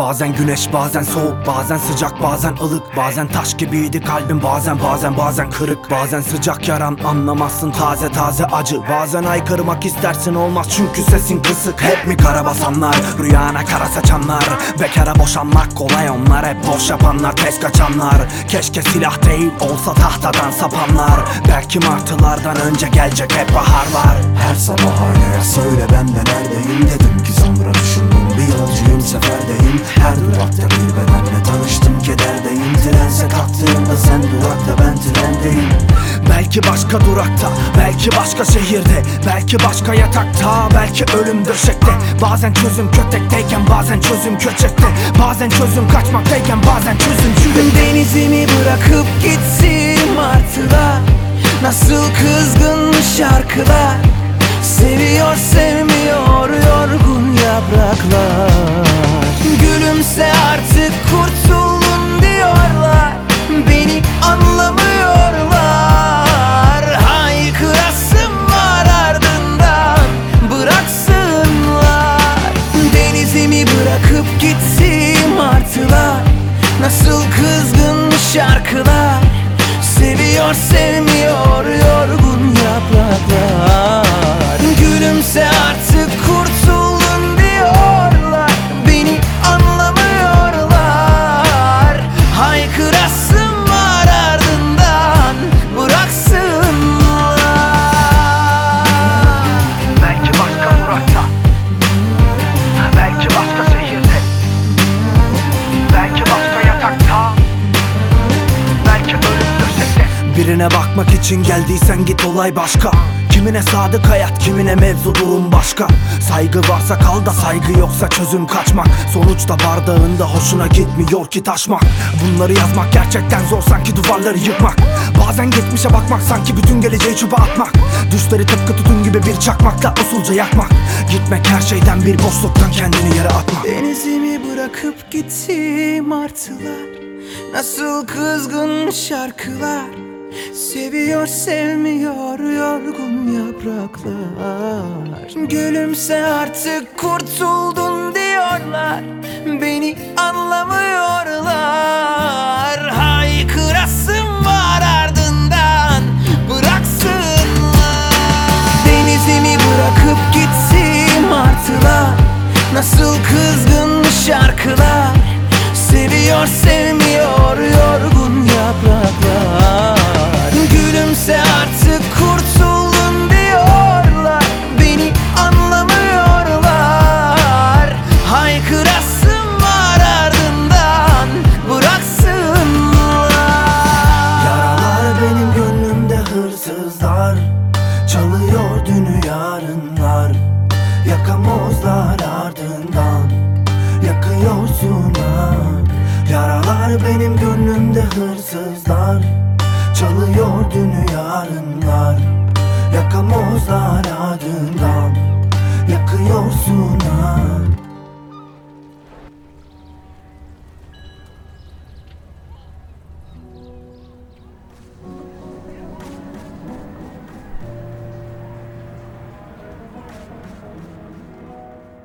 Bazen güneş bazen soğuk bazen sıcak bazen ılık Bazen taş gibiydi kalbim bazen bazen bazen kırık. Bazen sıcak yaran anlamazsın taze taze acı. Bazen aykırmak istersin olmaz çünkü sesin kısık. Hep mi kara basanlar rüyana kara saçanlar? Bekara boşanmak kolay onlar hep boş yapanlar Tez kaçanlar. Keşke silah değil olsa tahtadan sapanlar. Belki martılardan önce gelecek hep baharlar. Her sabah aynaya söyle ben de neredeyim Dedim ki sonra yolcuyum seferdeyim. Her durakta bir bedenle tanıştım kederdeyim. Trense kalktığımda sen durakta ben trendeyim. Belki başka durakta, belki başka şehirde Belki başka yatakta, belki ölüm döşekte. Bazen çözüm kötekteyken, bazen çözüm köçekte. Bazen çözüm kaçmaktayken, bazen çözüm yürekte Denizimi bırakıp gitsin martılar Nasıl kızgın şarkılar Seviyor sevmiyor yorgun yapraklar gitsin martılar Nasıl kızgın şarkılar. Seviyor sevmiyor yorgun Birine bakmak için geldiysen git olay başka. Kimine sadık hayat, kimine mevzu durum başka. Saygı varsa kal da saygı yoksa çözüm kaçmak. Sonuçta bardağında hoşuna gitmiyor ki taşmak. Bunları yazmak gerçekten zor sanki duvarları yıkmak. Bazen geçmişe bakmak sanki bütün geleceği çöpe atmak. Düşleri tıpkı tutun gibi bir çakmakla usulca yakmak. Gitmek her şeyden bir boşluktan kendini yere atmak. Denizimi bırakıp gitti martılar Nasıl kızgın şarkılar Seviyor sevmiyor yorgun yapraklar. Gülümse artık kurtuldun diyorlar. Beni anlamıyorlar. Haykırasım var ardından. Bıraksınlar. Denizimi bırakıp gitsin martılar Nasıl kızgın şarkılar. Seviyor sevmiyor Yaralar benim gönlümde hırsızlar. Çalıyor dünü yarınlar. Yakamozlar ardından. Yakıyorsun ha